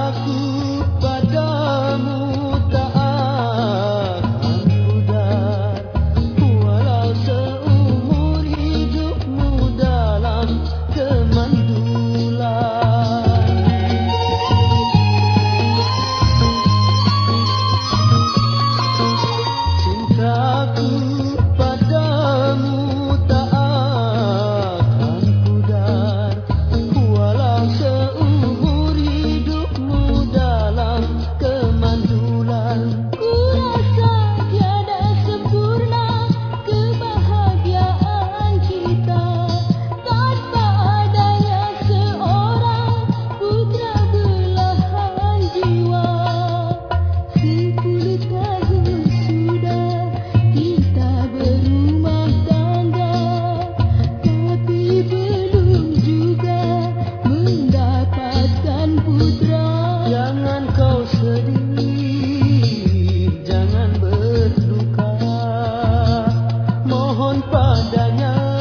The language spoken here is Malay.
aku mohon padanya.